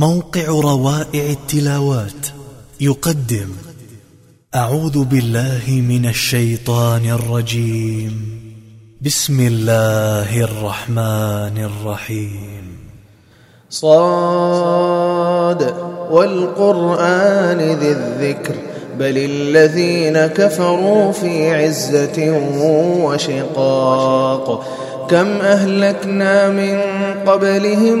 موقع روائع التلاوات. يقدم أعوذ بالله من الشيطان الرجيم. بسم الله الرحمن الرحيم. صاد والقرآن ذي الذكر. بل الذين كفروا في عزة وشقاق. كم أهلكنا من قبلهم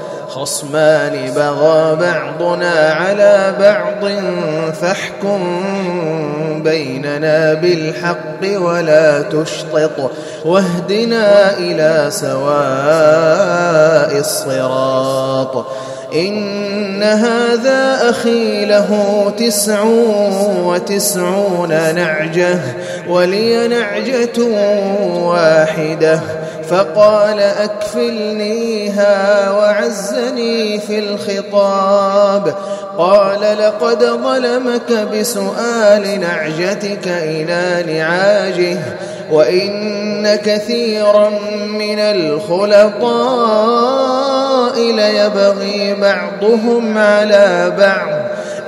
خصمان بغى بعضنا على بعض فاحكم بيننا بالحق ولا تشطط واهدنا إلى سواء الصراط. إن هذا أخي له تسع وتسعون نعجة ولي نعجة واحدة. فقال أكفلنيها وعزني في الخطاب. قال لقد ظلمك بسؤال نعجتك إلى نعاجه وإن كثيرا من الخلطاء ليبغي بعضهم على بعض.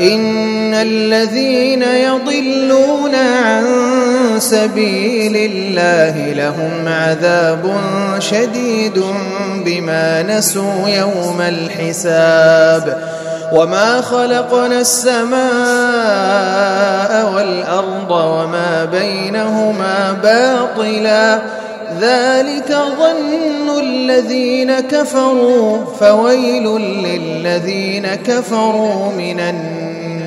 إن الذين يضلون عن سبيل الله لهم عذاب شديد بما نسوا يوم الحساب وما خلقنا السماء والأرض وما بينهما باطلا ذلك ظن الذين كفروا فويل للذين كفروا من النار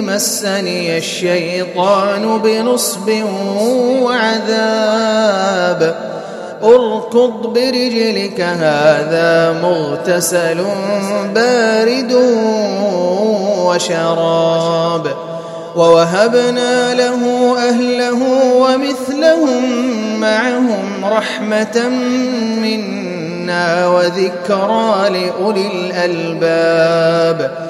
مسني الشيطان بنصب وعذاب. أركض برجلك هذا مغتسل بارد وشراب. ووهبنا له أهله ومثلهم معهم رحمة منا وذكرى لأولي الألباب.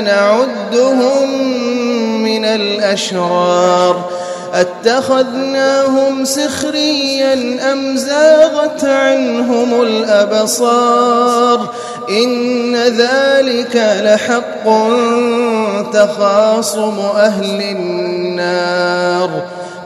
نعدهم من الأشرار أتخذناهم سخريا أم زاغت عنهم الأبصار إن ذلك لحق تخاصم أهل النار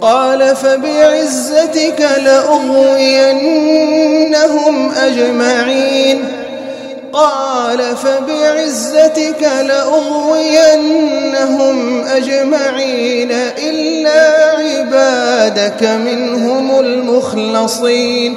قال فبعزتك لأغوينهم أجمعين. قال فبعزتك لأغوينهم أجمعين إلا عبادك منهم المخلصين.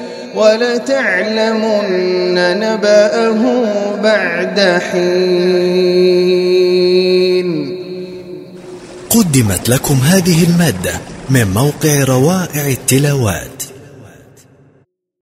ولتعلمن نبأه بعد حين. قدمت لكم هذه المادة من موقع روائع التلاوات.